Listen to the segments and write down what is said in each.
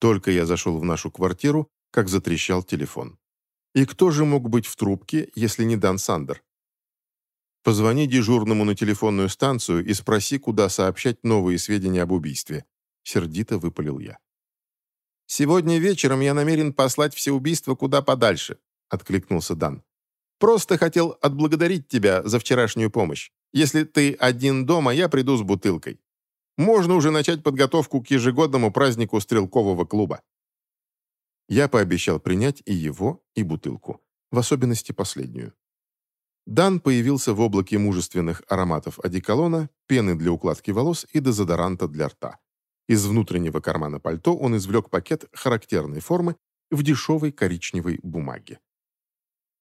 Только я зашел в нашу квартиру, как затрещал телефон. И кто же мог быть в трубке, если не Дан Сандер? Позвони дежурному на телефонную станцию и спроси, куда сообщать новые сведения об убийстве. Сердито выпалил я. «Сегодня вечером я намерен послать все убийства куда подальше», откликнулся Дан. «Просто хотел отблагодарить тебя за вчерашнюю помощь. Если ты один дома, я приду с бутылкой. Можно уже начать подготовку к ежегодному празднику стрелкового клуба». Я пообещал принять и его, и бутылку, в особенности последнюю. Дан появился в облаке мужественных ароматов одеколона, пены для укладки волос и дезодоранта для рта. Из внутреннего кармана пальто он извлек пакет характерной формы в дешевой коричневой бумаге.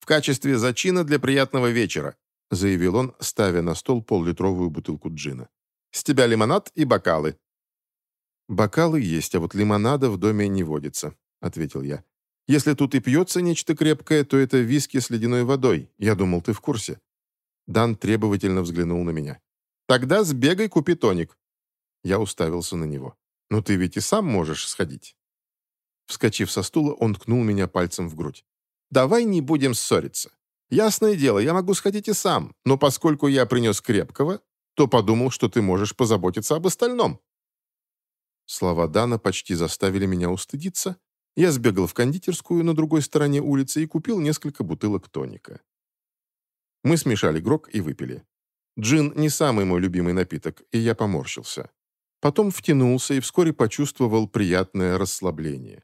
«В качестве зачина для приятного вечера», заявил он, ставя на стол поллитровую бутылку джина. «С тебя лимонад и бокалы». «Бокалы есть, а вот лимонада в доме не водится. — ответил я. «Если тут и пьется нечто крепкое, то это виски с ледяной водой. Я думал, ты в курсе». Дан требовательно взглянул на меня. «Тогда сбегай, купи тоник». Я уставился на него. «Ну ты ведь и сам можешь сходить». Вскочив со стула, он ткнул меня пальцем в грудь. «Давай не будем ссориться. Ясное дело, я могу сходить и сам, но поскольку я принес крепкого, то подумал, что ты можешь позаботиться об остальном». Слова Дана почти заставили меня устыдиться, я сбегал в кондитерскую на другой стороне улицы и купил несколько бутылок тоника. Мы смешали грог и выпили. Джин не самый мой любимый напиток, и я поморщился. Потом втянулся и вскоре почувствовал приятное расслабление.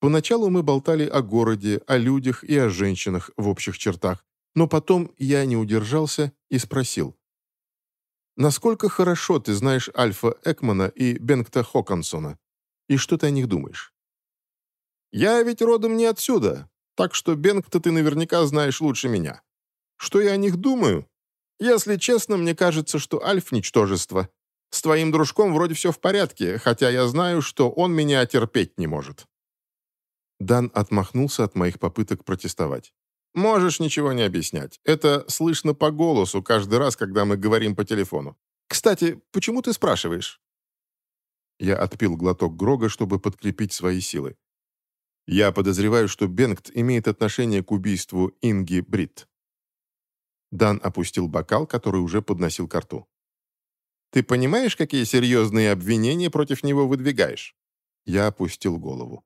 Поначалу мы болтали о городе, о людях и о женщинах в общих чертах, но потом я не удержался и спросил. «Насколько хорошо ты знаешь Альфа Экмана и Бенгта Хокансона? И что ты о них думаешь?» Я ведь родом не отсюда, так что Бенгта ты наверняка знаешь лучше меня. Что я о них думаю? Если честно, мне кажется, что Альф — ничтожество. С твоим дружком вроде все в порядке, хотя я знаю, что он меня терпеть не может». Дан отмахнулся от моих попыток протестовать. «Можешь ничего не объяснять. Это слышно по голосу каждый раз, когда мы говорим по телефону. Кстати, почему ты спрашиваешь?» Я отпил глоток Грога, чтобы подкрепить свои силы. Я подозреваю, что Бенгт имеет отношение к убийству Инги Брит. Дан опустил бокал, который уже подносил к рту. «Ты понимаешь, какие серьезные обвинения против него выдвигаешь?» Я опустил голову.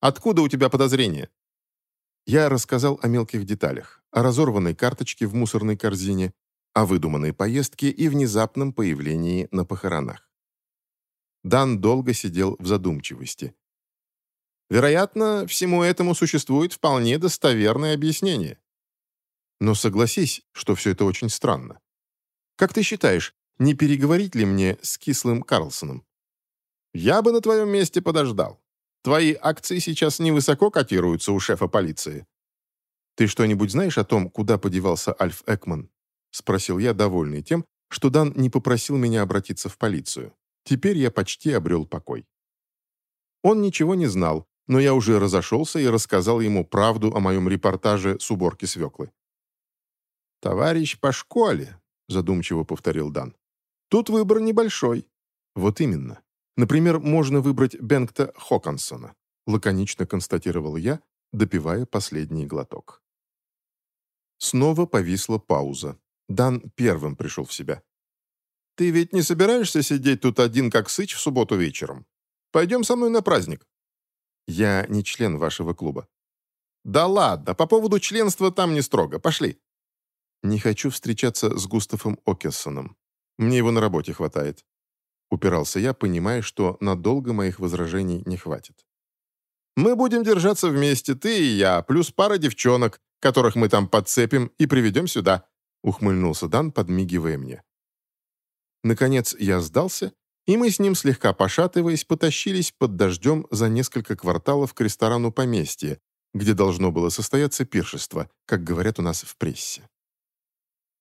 «Откуда у тебя подозрения?» Я рассказал о мелких деталях, о разорванной карточке в мусорной корзине, о выдуманной поездке и внезапном появлении на похоронах. Дан долго сидел в задумчивости, Вероятно, всему этому существует вполне достоверное объяснение. Но согласись, что все это очень странно. Как ты считаешь, не переговорить ли мне с кислым Карлсоном? Я бы на твоем месте подождал. Твои акции сейчас невысоко котируются у шефа полиции. Ты что-нибудь знаешь о том, куда подевался Альф Экман? Спросил я, довольный тем, что Дан не попросил меня обратиться в полицию. Теперь я почти обрел покой. Он ничего не знал, но я уже разошелся и рассказал ему правду о моем репортаже с уборки свеклы. «Товарищ по школе», — задумчиво повторил Дан. «Тут выбор небольшой». «Вот именно. Например, можно выбрать Бенгта Хокансона», — лаконично констатировал я, допивая последний глоток. Снова повисла пауза. Дан первым пришел в себя. «Ты ведь не собираешься сидеть тут один, как сыч, в субботу вечером? Пойдем со мной на праздник». Я не член вашего клуба». «Да ладно, по поводу членства там не строго. Пошли». «Не хочу встречаться с Густавом Окессоном. Мне его на работе хватает». Упирался я, понимая, что надолго моих возражений не хватит. «Мы будем держаться вместе, ты и я, плюс пара девчонок, которых мы там подцепим и приведем сюда», ухмыльнулся Дан, подмигивая мне. Наконец я сдался и мы с ним, слегка пошатываясь, потащились под дождем за несколько кварталов к ресторану поместья, где должно было состояться пиршество, как говорят у нас в прессе.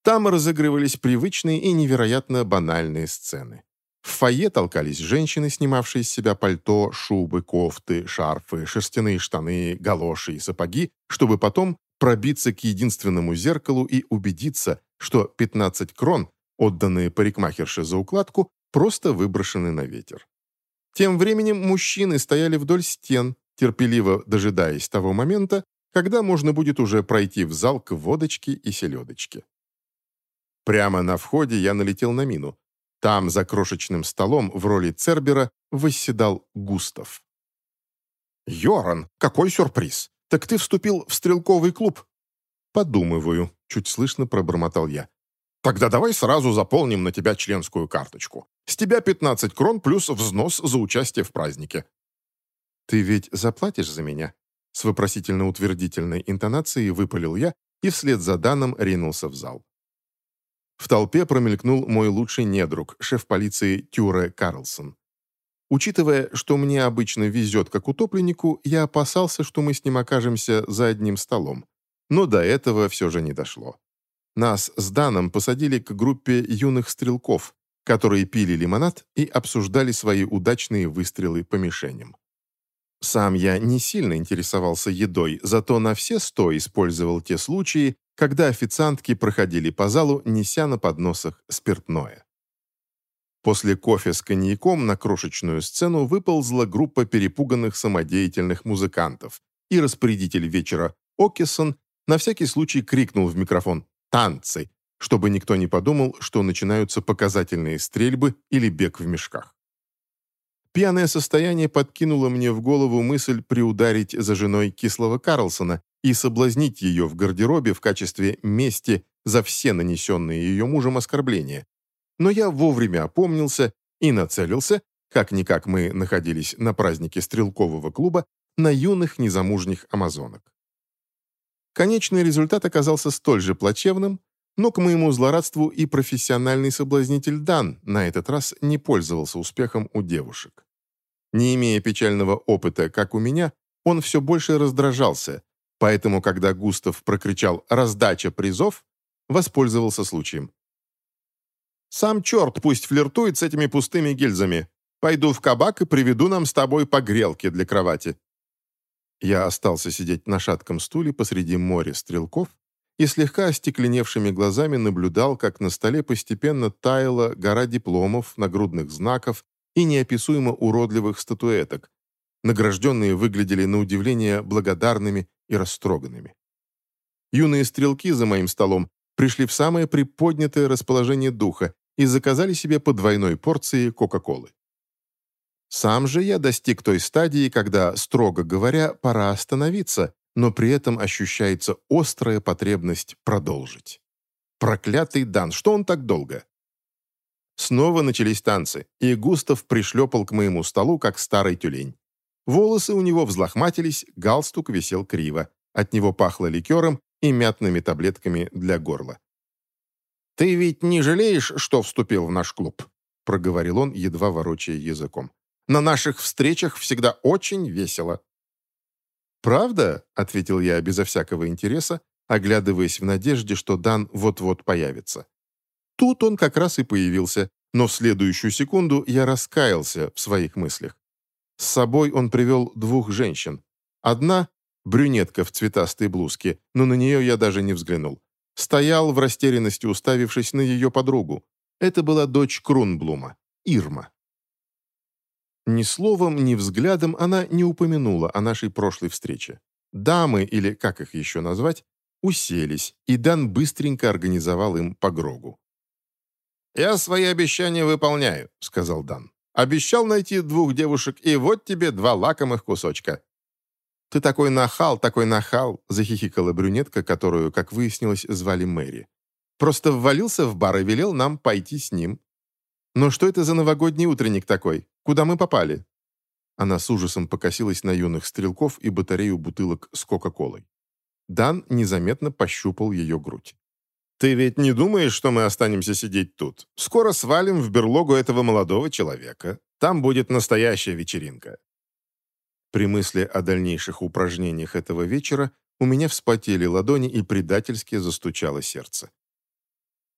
Там разыгрывались привычные и невероятно банальные сцены. В фойе толкались женщины, снимавшие с себя пальто, шубы, кофты, шарфы, шерстяные штаны, галоши и сапоги, чтобы потом пробиться к единственному зеркалу и убедиться, что 15 крон, отданные парикмахерше за укладку, просто выброшены на ветер. Тем временем мужчины стояли вдоль стен, терпеливо дожидаясь того момента, когда можно будет уже пройти в зал к водочке и селедочке. Прямо на входе я налетел на мину. Там, за крошечным столом, в роли Цербера, восседал Густав. «Йоран, какой сюрприз! Так ты вступил в стрелковый клуб?» «Подумываю», — чуть слышно пробормотал я. «Тогда давай сразу заполним на тебя членскую карточку. С тебя 15 крон плюс взнос за участие в празднике». «Ты ведь заплатишь за меня?» С вопросительно-утвердительной интонацией выпалил я и вслед за Даном ринулся в зал. В толпе промелькнул мой лучший недруг, шеф полиции Тюре Карлсон. Учитывая, что мне обычно везет как утопленнику, я опасался, что мы с ним окажемся за одним столом. Но до этого все же не дошло. Нас с Даном посадили к группе юных стрелков, которые пили лимонад и обсуждали свои удачные выстрелы по мишеням. Сам я не сильно интересовался едой, зато на все сто использовал те случаи, когда официантки проходили по залу, неся на подносах спиртное. После кофе с коньяком на крошечную сцену выползла группа перепуганных самодеятельных музыкантов, и распорядитель вечера Окисон на всякий случай крикнул в микрофон «Танцы!», чтобы никто не подумал, что начинаются показательные стрельбы или бег в мешках. Пьяное состояние подкинуло мне в голову мысль приударить за женой кислого Карлсона и соблазнить ее в гардеробе в качестве мести за все нанесенные ее мужем оскорбления. Но я вовремя опомнился и нацелился, как-никак мы находились на празднике стрелкового клуба, на юных незамужних амазонок. Конечный результат оказался столь же плачевным, но к моему злорадству и профессиональный соблазнитель Дан на этот раз не пользовался успехом у девушек. Не имея печального опыта, как у меня, он все больше раздражался, поэтому, когда Густав прокричал «раздача призов», воспользовался случаем. «Сам черт пусть флиртует с этими пустыми гильзами. Пойду в кабак и приведу нам с тобой погрелки для кровати». Я остался сидеть на шатком стуле посреди моря стрелков и слегка остекленевшими глазами наблюдал, как на столе постепенно таяла гора дипломов, нагрудных знаков и неописуемо уродливых статуэток. Награжденные выглядели на удивление благодарными и растроганными. Юные стрелки за моим столом пришли в самое приподнятое расположение духа и заказали себе по двойной порции Кока-Колы. Сам же я достиг той стадии, когда, строго говоря, пора остановиться, но при этом ощущается острая потребность продолжить. Проклятый Дан, что он так долго? Снова начались танцы, и Густав пришлепал к моему столу, как старый тюлень. Волосы у него взлохматились, галстук висел криво. От него пахло ликером и мятными таблетками для горла. «Ты ведь не жалеешь, что вступил в наш клуб?» проговорил он, едва ворочая языком. «На наших встречах всегда очень весело». «Правда?» — ответил я безо всякого интереса, оглядываясь в надежде, что Дан вот-вот появится. Тут он как раз и появился, но в следующую секунду я раскаялся в своих мыслях. С собой он привел двух женщин. Одна — брюнетка в цветастой блузке, но на нее я даже не взглянул. Стоял в растерянности, уставившись на ее подругу. Это была дочь Крунблума, Ирма. Ни словом, ни взглядом она не упомянула о нашей прошлой встрече. Дамы, или как их еще назвать, уселись, и Дан быстренько организовал им погрогу. «Я свои обещания выполняю», — сказал Дан. «Обещал найти двух девушек, и вот тебе два лакомых кусочка». «Ты такой нахал, такой нахал», — захихикала брюнетка, которую, как выяснилось, звали Мэри. «Просто ввалился в бар и велел нам пойти с ним». «Но что это за новогодний утренник такой? Куда мы попали?» Она с ужасом покосилась на юных стрелков и батарею бутылок с Кока-Колой. Дан незаметно пощупал ее грудь. «Ты ведь не думаешь, что мы останемся сидеть тут? Скоро свалим в берлогу этого молодого человека. Там будет настоящая вечеринка». При мысли о дальнейших упражнениях этого вечера у меня вспотели ладони и предательски застучало сердце.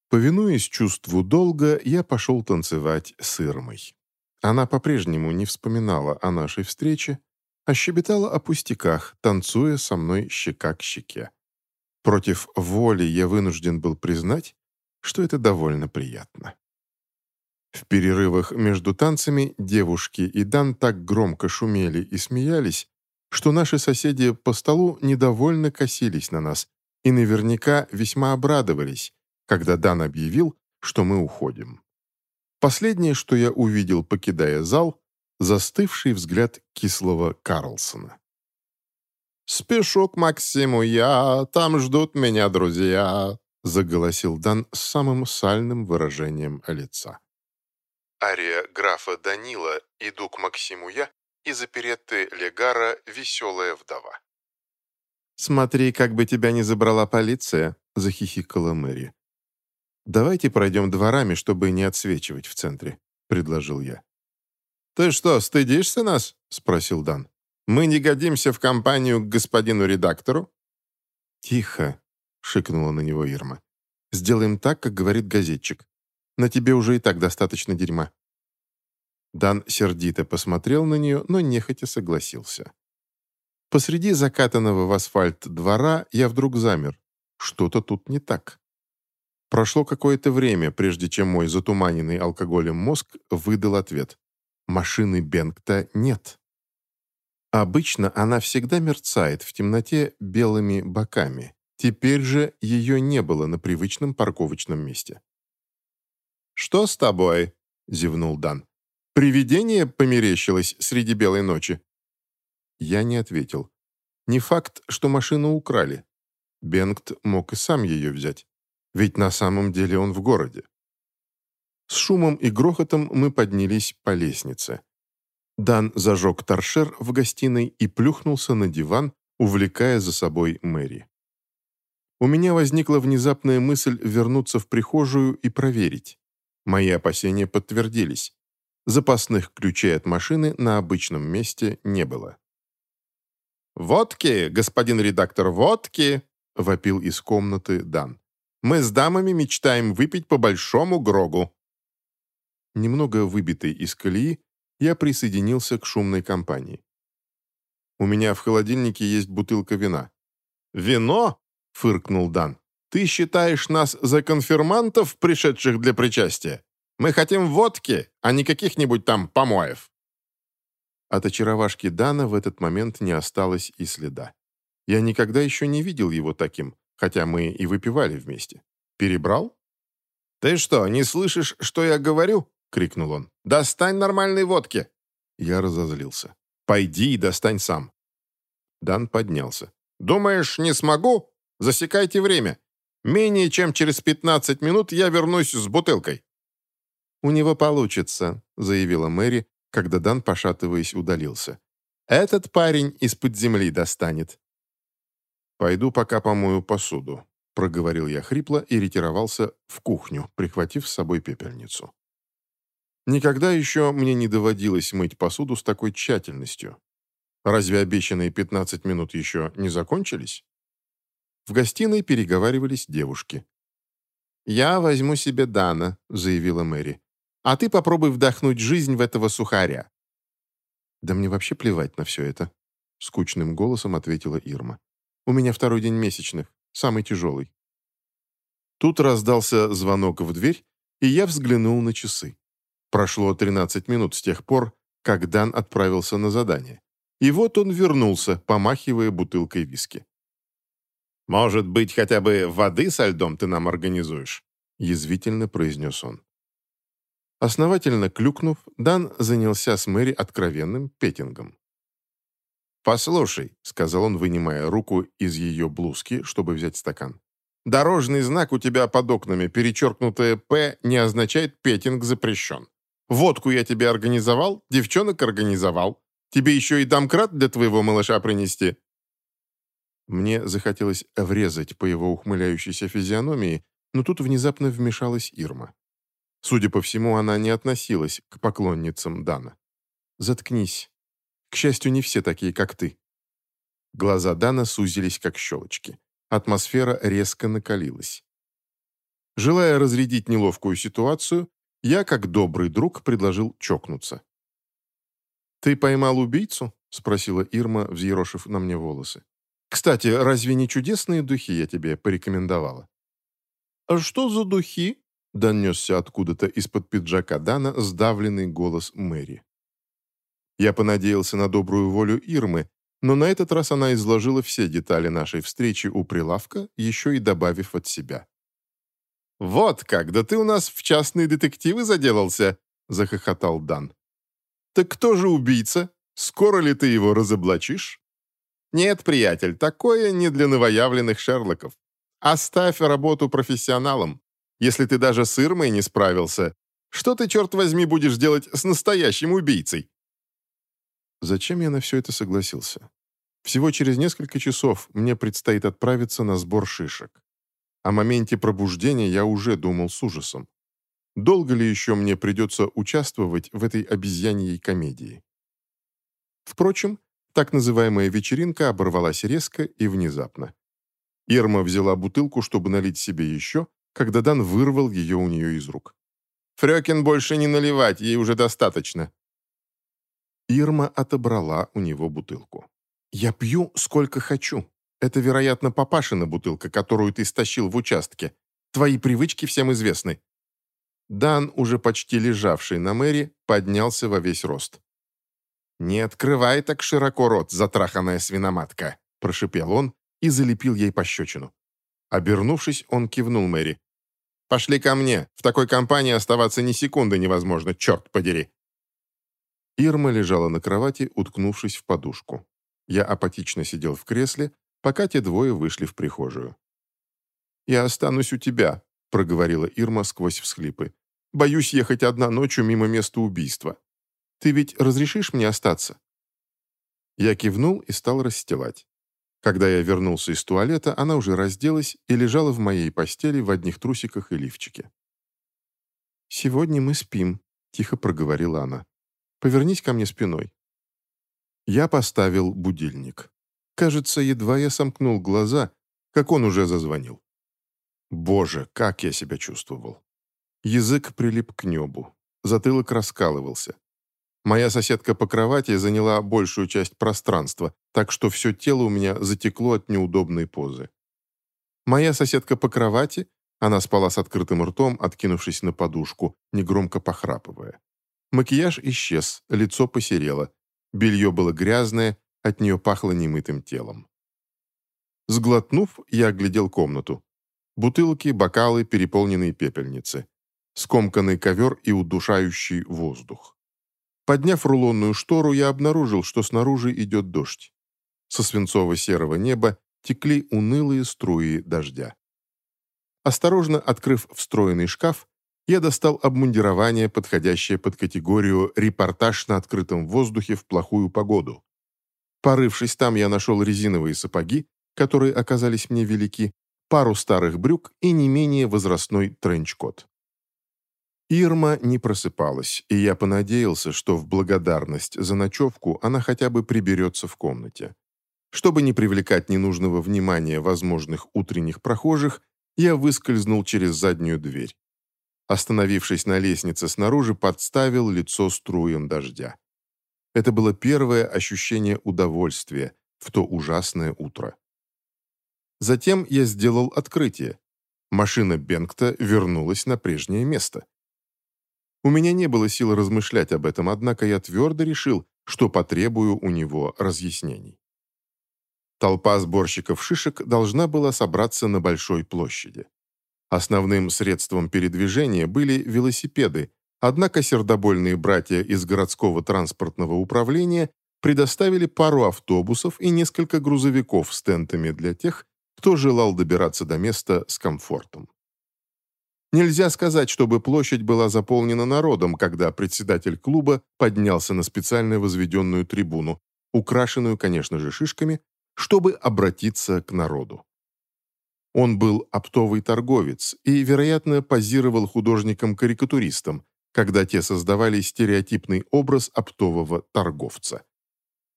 Повинуясь чувству долга, я пошел танцевать с Ирмой. Она по-прежнему не вспоминала о нашей встрече, а щебетала о пустяках, танцуя со мной щека к щеке. Против воли я вынужден был признать, что это довольно приятно. В перерывах между танцами девушки и Дан так громко шумели и смеялись, что наши соседи по столу недовольно косились на нас и наверняка весьма обрадовались, когда Дан объявил, что мы уходим. Последнее, что я увидел, покидая зал, застывший взгляд кислого Карлсона. «Спешу к Максиму я, там ждут меня друзья», заголосил Дан с самым сальным выражением лица. Ария графа Данила «Иду к Максиму я» из оперетты Легара «Веселая вдова». «Смотри, как бы тебя не забрала полиция», — захихикала Мэри. «Давайте пройдем дворами, чтобы не отсвечивать в центре», — предложил я. «Ты что, стыдишься нас?» — спросил Дан. «Мы не годимся в компанию к господину редактору?» «Тихо», — шикнула на него Ирма. «Сделаем так, как говорит газетчик. На тебе уже и так достаточно дерьма». Дан сердито посмотрел на нее, но нехотя согласился. Посреди закатанного в асфальт двора я вдруг замер. Что-то тут не так. Прошло какое-то время, прежде чем мой затуманенный алкоголем мозг выдал ответ. Машины Бенгта нет. Обычно она всегда мерцает в темноте белыми боками. Теперь же ее не было на привычном парковочном месте. «Что с тобой?» — зевнул Дан. «Привидение померещилось среди белой ночи?» Я не ответил. Не факт, что машину украли. Бенгт мог и сам ее взять. Ведь на самом деле он в городе. С шумом и грохотом мы поднялись по лестнице. Дан зажег торшер в гостиной и плюхнулся на диван, увлекая за собой Мэри. У меня возникла внезапная мысль вернуться в прихожую и проверить. Мои опасения подтвердились. Запасных ключей от машины на обычном месте не было. «Водки, господин редактор, водки!» — вопил из комнаты Дан. «Мы с дамами мечтаем выпить по большому грогу». Немного выбитый из колеи, я присоединился к шумной компании. «У меня в холодильнике есть бутылка вина». «Вино?» — фыркнул Дан. «Ты считаешь нас за конфирмантов, пришедших для причастия? Мы хотим водки, а не каких-нибудь там помоев». От очаровашки Дана в этот момент не осталось и следа. Я никогда еще не видел его таким, хотя мы и выпивали вместе. Перебрал? «Ты что, не слышишь, что я говорю?» — крикнул он. «Достань нормальной водки!» Я разозлился. «Пойди и достань сам». Дан поднялся. «Думаешь, не смогу? Засекайте время. Менее чем через 15 минут я вернусь с бутылкой». «У него получится», — заявила Мэри, когда Дан, пошатываясь, удалился. «Этот парень из-под земли достанет». «Пойду пока помою посуду», — проговорил я хрипло и ретировался в кухню, прихватив с собой пепельницу. Никогда еще мне не доводилось мыть посуду с такой тщательностью. Разве обещанные 15 минут еще не закончились? В гостиной переговаривались девушки. «Я возьму себе Дана», — заявила Мэри. А ты попробуй вдохнуть жизнь в этого сухаря». «Да мне вообще плевать на все это», — скучным голосом ответила Ирма. «У меня второй день месячных, самый тяжелый». Тут раздался звонок в дверь, и я взглянул на часы. Прошло 13 минут с тех пор, как Дан отправился на задание. И вот он вернулся, помахивая бутылкой виски. «Может быть, хотя бы воды со льдом ты нам организуешь?» язвительно произнес он. Основательно клюкнув, Дан занялся с Мэри откровенным петингом. «Послушай», — сказал он, вынимая руку из ее блузки, чтобы взять стакан. «Дорожный знак у тебя под окнами, перечеркнутое «П» не означает «петинг запрещен». Водку я тебе организовал, девчонок организовал. Тебе еще и домкрат для твоего малыша принести». Мне захотелось врезать по его ухмыляющейся физиономии, но тут внезапно вмешалась Ирма. Судя по всему, она не относилась к поклонницам Дана. «Заткнись. К счастью, не все такие, как ты». Глаза Дана сузились, как щелочки. Атмосфера резко накалилась. Желая разрядить неловкую ситуацию, я, как добрый друг, предложил чокнуться. «Ты поймал убийцу?» — спросила Ирма, взъерошив на мне волосы. «Кстати, разве не чудесные духи я тебе порекомендовала?» «А что за духи?» донесся откуда-то из-под пиджака Дана сдавленный голос Мэри. Я понадеялся на добрую волю Ирмы, но на этот раз она изложила все детали нашей встречи у прилавка, еще и добавив от себя. «Вот как, да ты у нас в частные детективы заделался!» — захохотал Дан. «Так кто же убийца? Скоро ли ты его разоблачишь?» «Нет, приятель, такое не для новоявленных Шерлоков. Оставь работу профессионалам. Если ты даже с Ирмой не справился, что ты, черт возьми, будешь делать с настоящим убийцей?» Зачем я на все это согласился? Всего через несколько часов мне предстоит отправиться на сбор шишек. О моменте пробуждения я уже думал с ужасом. Долго ли еще мне придется участвовать в этой обезьяньей комедии? Впрочем, так называемая вечеринка оборвалась резко и внезапно. Ирма взяла бутылку, чтобы налить себе еще, когда Дан вырвал ее у нее из рук. «Фрёкин больше не наливать, ей уже достаточно», Ирма отобрала у него бутылку. «Я пью, сколько хочу. Это, вероятно, папашина бутылка, которую ты стащил в участке. Твои привычки всем известны». Дан, уже почти лежавший на Мэри, поднялся во весь рост. «Не открывай так широко рот, затраханная свиноматка», прошипел он и залепил ей пощечину. Обернувшись, он кивнул Мэри. «Пошли ко мне. В такой компании оставаться ни секунды невозможно, черт подери». Ирма лежала на кровати, уткнувшись в подушку. Я апатично сидел в кресле, пока те двое вышли в прихожую. «Я останусь у тебя», — проговорила Ирма сквозь всхлипы. «Боюсь ехать одна ночью мимо места убийства. Ты ведь разрешишь мне остаться?» Я кивнул и стал расстилать. Когда я вернулся из туалета, она уже разделась и лежала в моей постели в одних трусиках и лифчике. «Сегодня мы спим», — тихо проговорила она. Повернись ко мне спиной». Я поставил будильник. Кажется, едва я сомкнул глаза, как он уже зазвонил. Боже, как я себя чувствовал. Язык прилип к небу, затылок раскалывался. Моя соседка по кровати заняла большую часть пространства, так что все тело у меня затекло от неудобной позы. Моя соседка по кровати, она спала с открытым ртом, откинувшись на подушку, негромко похрапывая. Макияж исчез, лицо посерело. Белье было грязное, от нее пахло немытым телом. Сглотнув, я оглядел комнату. Бутылки, бокалы, переполненные пепельницы. Скомканный ковер и удушающий воздух. Подняв рулонную штору, я обнаружил, что снаружи идет дождь. Со свинцово-серого неба текли унылые струи дождя. Осторожно открыв встроенный шкаф, я достал обмундирование, подходящее под категорию «репортаж на открытом воздухе в плохую погоду». Порывшись там, я нашел резиновые сапоги, которые оказались мне велики, пару старых брюк и не менее возрастной тренчкот. Ирма не просыпалась, и я понадеялся, что в благодарность за ночевку она хотя бы приберется в комнате. Чтобы не привлекать ненужного внимания возможных утренних прохожих, я выскользнул через заднюю дверь. Остановившись на лестнице снаружи, подставил лицо струям дождя. Это было первое ощущение удовольствия в то ужасное утро. Затем я сделал открытие. Машина Бенгта вернулась на прежнее место. У меня не было сил размышлять об этом, однако я твердо решил, что потребую у него разъяснений. Толпа сборщиков шишек должна была собраться на большой площади. Основным средством передвижения были велосипеды, однако сердобольные братья из городского транспортного управления предоставили пару автобусов и несколько грузовиков с тентами для тех, кто желал добираться до места с комфортом. Нельзя сказать, чтобы площадь была заполнена народом, когда председатель клуба поднялся на специально возведенную трибуну, украшенную, конечно же, шишками, чтобы обратиться к народу. Он был оптовый торговец и, вероятно, позировал художникам-карикатуристам, когда те создавали стереотипный образ оптового торговца.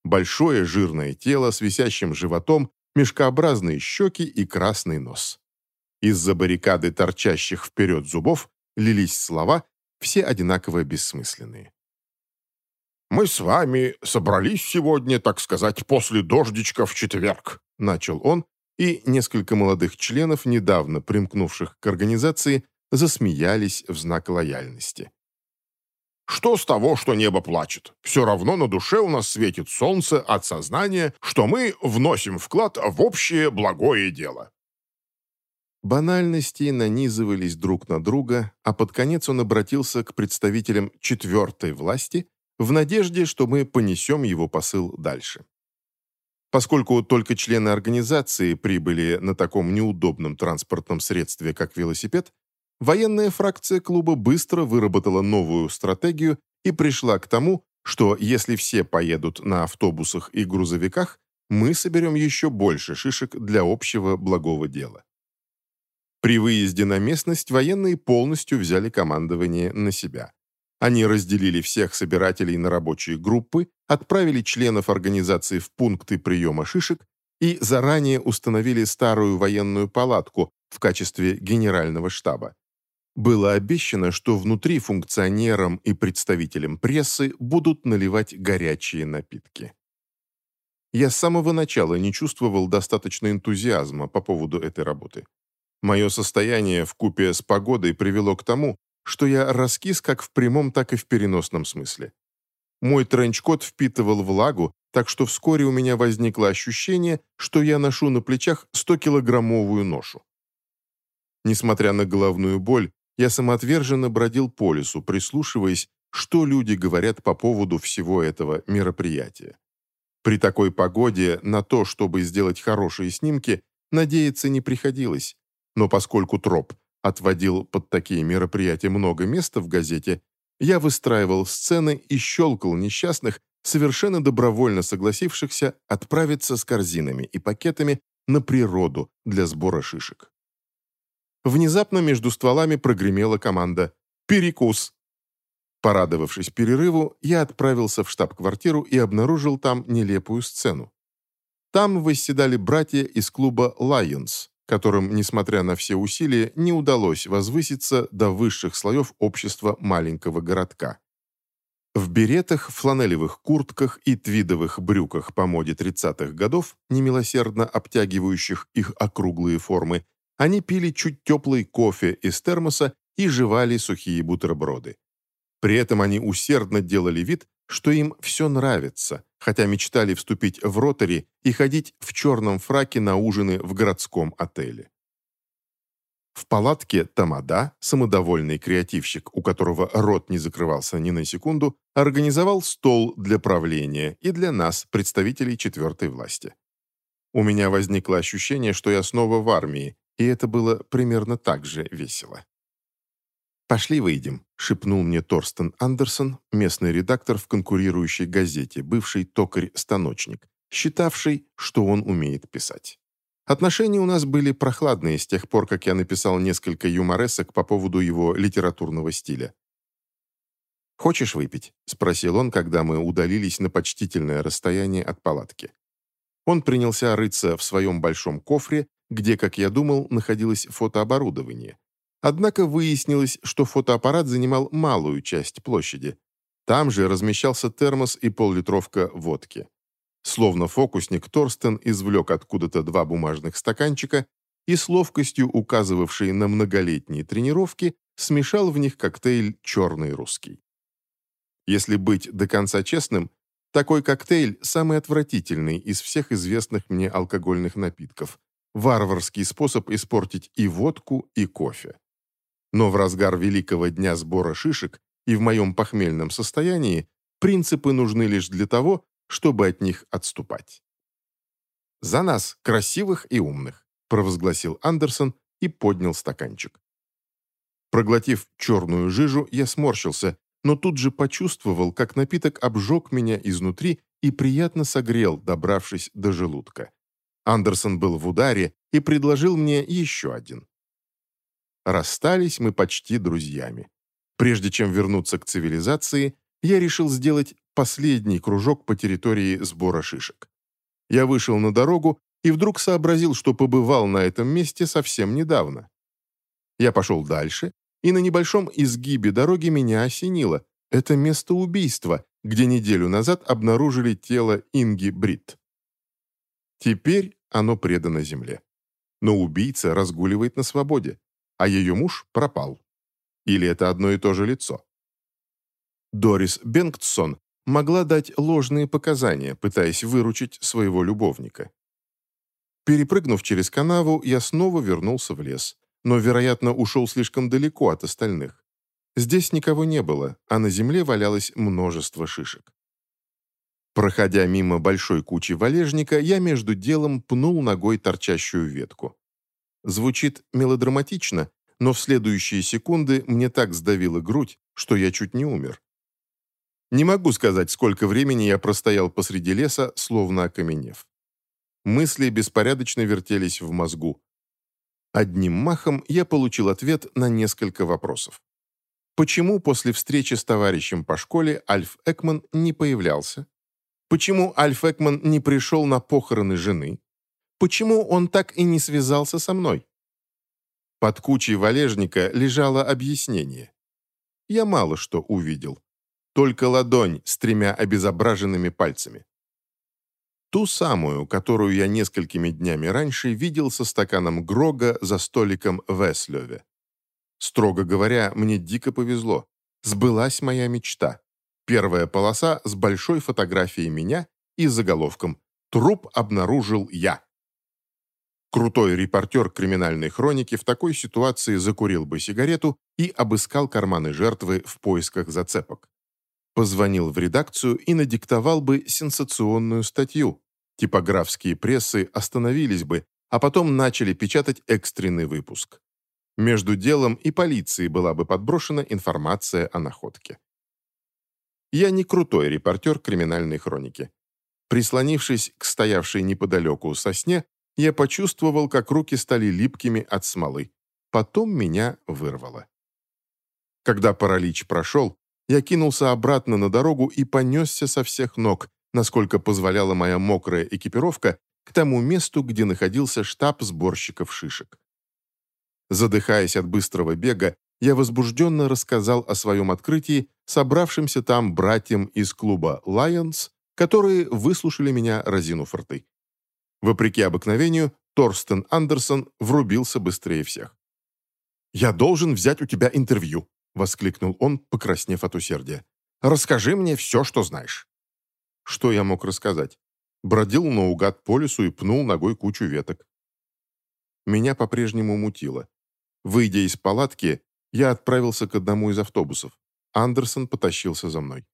Большое жирное тело с висящим животом, мешкообразные щеки и красный нос. Из-за баррикады торчащих вперед зубов лились слова, все одинаково бессмысленные. «Мы с вами собрались сегодня, так сказать, после дождичка в четверг», начал он, и несколько молодых членов, недавно примкнувших к организации, засмеялись в знак лояльности. Что с того, что небо плачет? Все равно на душе у нас светит солнце от сознания, что мы вносим вклад в общее благое дело. Банальности нанизывались друг на друга, а под конец он обратился к представителям четвертой власти в надежде, что мы понесем его посыл дальше. Поскольку только члены организации прибыли на таком неудобном транспортном средстве, как велосипед, военная фракция клуба быстро выработала новую стратегию и пришла к тому, что если все поедут на автобусах и грузовиках, мы соберем еще больше шишек для общего благого дела. При выезде на местность военные полностью взяли командование на себя. Они разделили всех собирателей на рабочие группы, отправили членов организации в пункты приема шишек и заранее установили старую военную палатку в качестве генерального штаба. Было обещано, что внутри функционерам и представителям прессы будут наливать горячие напитки. Я с самого начала не чувствовал достаточно энтузиазма по поводу этой работы. Мое состояние в купе с погодой привело к тому, что я раскис как в прямом, так и в переносном смысле. Мой тренчкот впитывал влагу, так что вскоре у меня возникло ощущение, что я ношу на плечах 100-килограммовую ношу. Несмотря на головную боль, я самоотверженно бродил по лесу, прислушиваясь, что люди говорят по поводу всего этого мероприятия. При такой погоде на то, чтобы сделать хорошие снимки, надеяться не приходилось, но поскольку Троп отводил под такие мероприятия много места в газете, я выстраивал сцены и щелкал несчастных, совершенно добровольно согласившихся отправиться с корзинами и пакетами на природу для сбора шишек. Внезапно между стволами прогремела команда «Перекус!». Порадовавшись перерыву, я отправился в штаб-квартиру и обнаружил там нелепую сцену. Там восседали братья из клуба «Лайонс», которым, несмотря на все усилия, не удалось возвыситься до высших слоев общества маленького городка. В беретах, фланелевых куртках и твидовых брюках по моде 30-х годов, немилосердно обтягивающих их округлые формы, они пили чуть теплый кофе из термоса и жевали сухие бутерброды. При этом они усердно делали вид, что им все нравится, хотя мечтали вступить в ротари и ходить в черном фраке на ужины в городском отеле. В палатке Тамада, самодовольный креативщик, у которого рот не закрывался ни на секунду, организовал стол для правления и для нас, представителей четвертой власти. У меня возникло ощущение, что я снова в армии, и это было примерно так же весело. «Пошли выйдем», — шепнул мне Торстен Андерсон, местный редактор в конкурирующей газете, бывший токарь-станочник, считавший, что он умеет писать. Отношения у нас были прохладные с тех пор, как я написал несколько юморесок по поводу его литературного стиля. «Хочешь выпить?» — спросил он, когда мы удалились на почтительное расстояние от палатки. Он принялся рыться в своем большом кофре, где, как я думал, находилось фотооборудование, Однако выяснилось, что фотоаппарат занимал малую часть площади. Там же размещался термос и поллитровка водки. Словно фокусник, Торстен извлек откуда-то два бумажных стаканчика и с ловкостью, указывавшей на многолетние тренировки, смешал в них коктейль «Черный русский». Если быть до конца честным, такой коктейль самый отвратительный из всех известных мне алкогольных напитков. Варварский способ испортить и водку, и кофе. Но в разгар великого дня сбора шишек и в моем похмельном состоянии принципы нужны лишь для того, чтобы от них отступать. «За нас, красивых и умных», – провозгласил Андерсон и поднял стаканчик. Проглотив черную жижу, я сморщился, но тут же почувствовал, как напиток обжег меня изнутри и приятно согрел, добравшись до желудка. Андерсон был в ударе и предложил мне еще один. Расстались мы почти друзьями. Прежде чем вернуться к цивилизации, я решил сделать последний кружок по территории сбора шишек. Я вышел на дорогу и вдруг сообразил, что побывал на этом месте совсем недавно. Я пошел дальше, и на небольшом изгибе дороги меня осенило. Это место убийства, где неделю назад обнаружили тело Инги Брит. Теперь оно предано земле. Но убийца разгуливает на свободе а ее муж пропал. Или это одно и то же лицо? Дорис Бенгтсон могла дать ложные показания, пытаясь выручить своего любовника. Перепрыгнув через канаву, я снова вернулся в лес, но, вероятно, ушел слишком далеко от остальных. Здесь никого не было, а на земле валялось множество шишек. Проходя мимо большой кучи валежника, я между делом пнул ногой торчащую ветку. Звучит мелодраматично, но в следующие секунды мне так сдавила грудь, что я чуть не умер. Не могу сказать, сколько времени я простоял посреди леса, словно окаменев. Мысли беспорядочно вертелись в мозгу. Одним махом я получил ответ на несколько вопросов. Почему после встречи с товарищем по школе Альф Экман не появлялся? Почему Альф Экман не пришел на похороны жены? Почему он так и не связался со мной? Под кучей валежника лежало объяснение. Я мало что увидел только ладонь с тремя обезображенными пальцами. Ту самую, которую я несколькими днями раньше видел со стаканом Грога за столиком в Эслеве. Строго говоря, мне дико повезло. Сбылась моя мечта. Первая полоса с большой фотографией меня и заголовком «Труп обнаружил я». Крутой репортер криминальной хроники в такой ситуации закурил бы сигарету и обыскал карманы жертвы в поисках зацепок позвонил в редакцию и надиктовал бы сенсационную статью. Типографские прессы остановились бы, а потом начали печатать экстренный выпуск. Между делом и полицией была бы подброшена информация о находке. Я не крутой репортер криминальной хроники. Прислонившись к стоявшей неподалеку сосне, я почувствовал, как руки стали липкими от смолы. Потом меня вырвало. Когда паралич прошел, я кинулся обратно на дорогу и понесся со всех ног, насколько позволяла моя мокрая экипировка, к тому месту, где находился штаб сборщиков шишек. Задыхаясь от быстрого бега, я возбужденно рассказал о своем открытии собравшимся там братьям из клуба «Лайонс», которые выслушали меня разинув рты. Вопреки обыкновению, Торстен Андерсон врубился быстрее всех. «Я должен взять у тебя интервью», — воскликнул он, покраснев от усердия. «Расскажи мне все, что знаешь». Что я мог рассказать? Бродил наугад по лесу и пнул ногой кучу веток. Меня по-прежнему мутило. Выйдя из палатки, я отправился к одному из автобусов. Андерсон потащился за мной.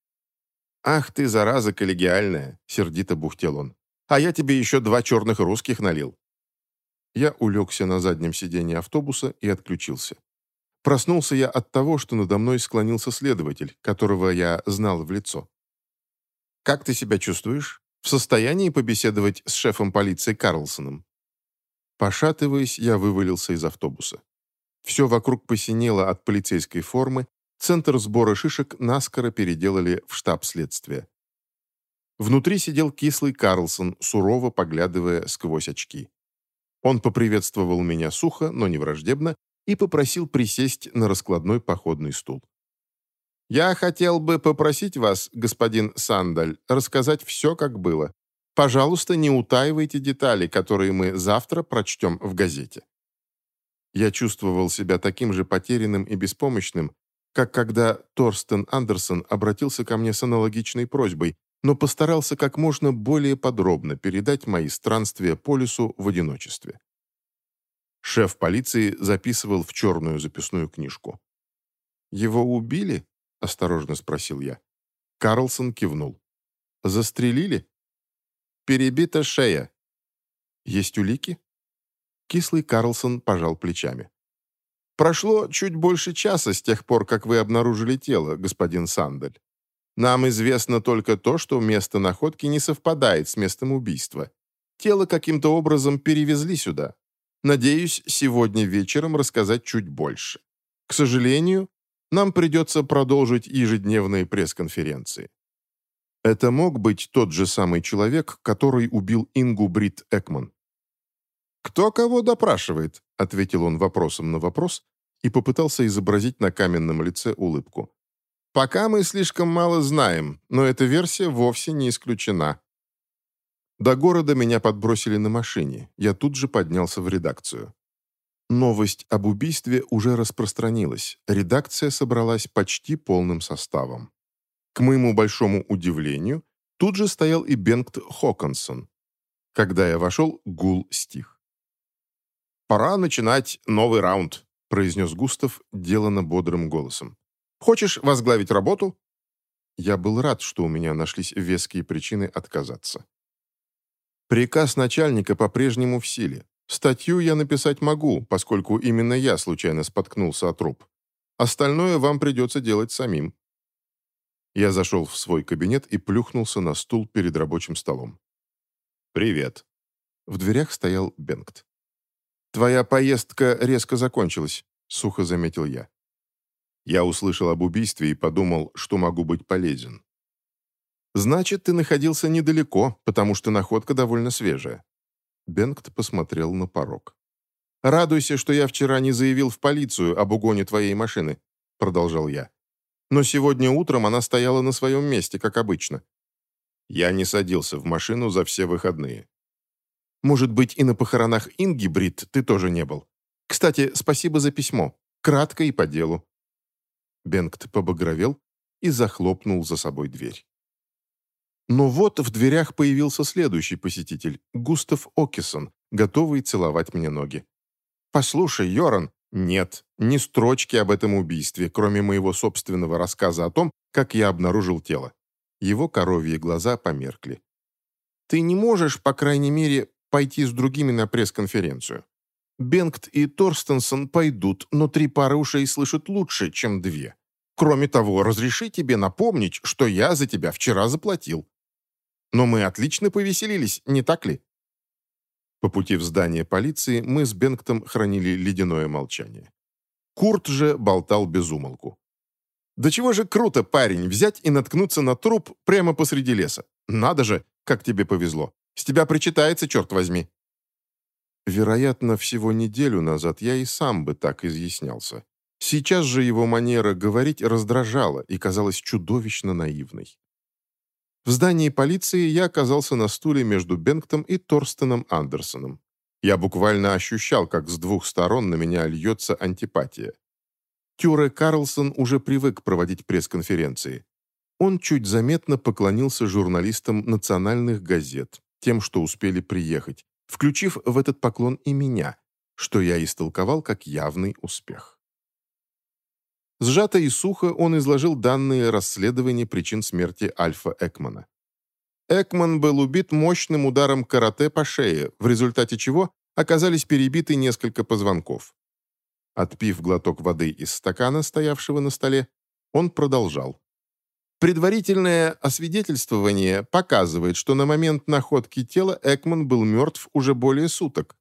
«Ах ты, зараза коллегиальная!» — сердито бухтел он. «А я тебе еще два черных русских налил». Я улегся на заднем сиденье автобуса и отключился. Проснулся я от того, что надо мной склонился следователь, которого я знал в лицо. «Как ты себя чувствуешь? В состоянии побеседовать с шефом полиции Карлсоном?» Пошатываясь, я вывалился из автобуса. Все вокруг посинело от полицейской формы, центр сбора шишек наскоро переделали в штаб следствия. Внутри сидел кислый Карлсон, сурово поглядывая сквозь очки. Он поприветствовал меня сухо, но не враждебно, и попросил присесть на раскладной походный стул. «Я хотел бы попросить вас, господин Сандаль, рассказать все, как было. Пожалуйста, не утаивайте детали, которые мы завтра прочтем в газете». Я чувствовал себя таким же потерянным и беспомощным, как когда Торстен Андерсон обратился ко мне с аналогичной просьбой, но постарался как можно более подробно передать мои странствия по лесу в одиночестве. Шеф полиции записывал в черную записную книжку. «Его убили?» – осторожно спросил я. Карлсон кивнул. «Застрелили?» «Перебита шея». «Есть улики?» Кислый Карлсон пожал плечами. «Прошло чуть больше часа с тех пор, как вы обнаружили тело, господин Сандель. Нам известно только то, что место находки не совпадает с местом убийства. Тело каким-то образом перевезли сюда. Надеюсь, сегодня вечером рассказать чуть больше. К сожалению, нам придется продолжить ежедневные пресс-конференции. Это мог быть тот же самый человек, который убил Ингу Брит Экман. «Кто кого допрашивает?» — ответил он вопросом на вопрос и попытался изобразить на каменном лице улыбку. «Пока мы слишком мало знаем, но эта версия вовсе не исключена. До города меня подбросили на машине. Я тут же поднялся в редакцию. Новость об убийстве уже распространилась. Редакция собралась почти полным составом. К моему большому удивлению, тут же стоял и Бенгт Хоконсон. Когда я вошел, гул стих. «Пора начинать новый раунд», — произнес Густав делано бодрым голосом. «Хочешь возглавить работу?» Я был рад, что у меня нашлись веские причины отказаться. Приказ начальника по-прежнему в силе. Статью я написать могу, поскольку именно я случайно споткнулся о труп. Остальное вам придется делать самим. Я зашел в свой кабинет и плюхнулся на стул перед рабочим столом. «Привет». В дверях стоял Бенгт. «Твоя поездка резко закончилась», — сухо заметил я. Я услышал об убийстве и подумал, что могу быть полезен. «Значит, ты находился недалеко, потому что находка довольно свежая». Бенгт посмотрел на порог. «Радуйся, что я вчера не заявил в полицию об угоне твоей машины», — продолжал я. «Но сегодня утром она стояла на своем месте, как обычно». Я не садился в машину за все выходные. «Может быть, и на похоронах Инги Брит ты тоже не был? Кстати, спасибо за письмо. Кратко и по делу». Бенгт побагровел и захлопнул за собой дверь. Но вот в дверях появился следующий посетитель, Густав Окисон, готовый целовать мне ноги. «Послушай, Йоран, нет, ни строчки об этом убийстве, кроме моего собственного рассказа о том, как я обнаружил тело». Его коровьи глаза померкли. «Ты не можешь, по крайней мере, пойти с другими на пресс-конференцию. Бенгт и Торстенсон пойдут, но три пары ушей слышат лучше, чем две. Кроме того, разреши тебе напомнить, что я за тебя вчера заплатил. Но мы отлично повеселились, не так ли?» По пути в здание полиции мы с Бенгтом хранили ледяное молчание. Курт же болтал без умолку. «Да чего же круто, парень, взять и наткнуться на труп прямо посреди леса. Надо же, как тебе повезло. С тебя причитается, черт возьми». Вероятно, всего неделю назад я и сам бы так изъяснялся. Сейчас же его манера говорить раздражала и казалась чудовищно наивной. В здании полиции я оказался на стуле между Бенгтом и Торстеном Андерсоном. Я буквально ощущал, как с двух сторон на меня льется антипатия. Тюре Карлсон уже привык проводить пресс-конференции. Он чуть заметно поклонился журналистам национальных газет, тем, что успели приехать, включив в этот поклон и меня, что я истолковал как явный успех. Сжато и сухо он изложил данные расследования причин смерти Альфа Экмана. Экман был убит мощным ударом карате по шее, в результате чего оказались перебиты несколько позвонков. Отпив глоток воды из стакана, стоявшего на столе, он продолжал. Предварительное освидетельствование показывает, что на момент находки тела Экман был мертв уже более суток.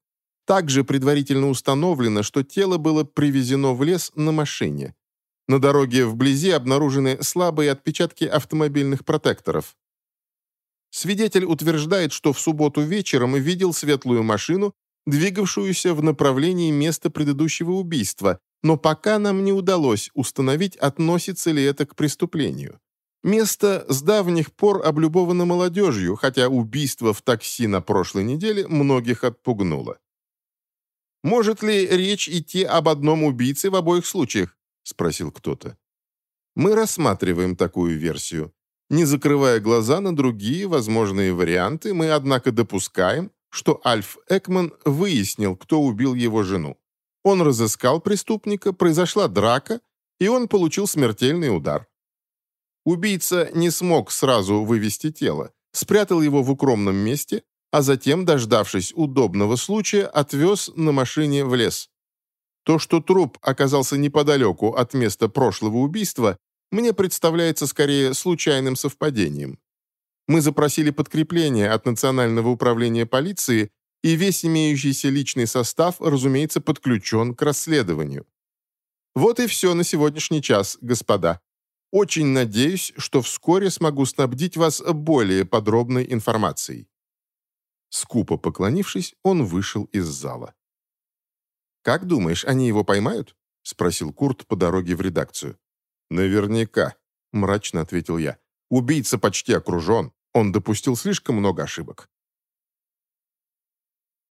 Также предварительно установлено, что тело было привезено в лес на машине. На дороге вблизи обнаружены слабые отпечатки автомобильных протекторов. Свидетель утверждает, что в субботу вечером видел светлую машину, двигавшуюся в направлении места предыдущего убийства, но пока нам не удалось установить, относится ли это к преступлению. Место с давних пор облюбовано молодежью, хотя убийство в такси на прошлой неделе многих отпугнуло. Может ли речь идти об одном убийце в обоих случаях? спросил кто-то. Мы рассматриваем такую версию. Не закрывая глаза на другие возможные варианты, мы, однако, допускаем, что Альф Экман выяснил, кто убил его жену. Он разыскал преступника, произошла драка, и он получил смертельный удар. Убийца не смог сразу вывести тело, спрятал его в укромном месте, а затем, дождавшись удобного случая, отвез на машине в лес. То, что труп оказался неподалеку от места прошлого убийства, мне представляется скорее случайным совпадением. Мы запросили подкрепление от Национального управления полиции, и весь имеющийся личный состав, разумеется, подключен к расследованию. Вот и все на сегодняшний час, господа. Очень надеюсь, что вскоре смогу снабдить вас более подробной информацией. Скупо поклонившись, он вышел из зала. «Как думаешь, они его поймают?» — спросил Курт по дороге в редакцию. «Наверняка», — мрачно ответил я. «Убийца почти окружен. Он допустил слишком много ошибок».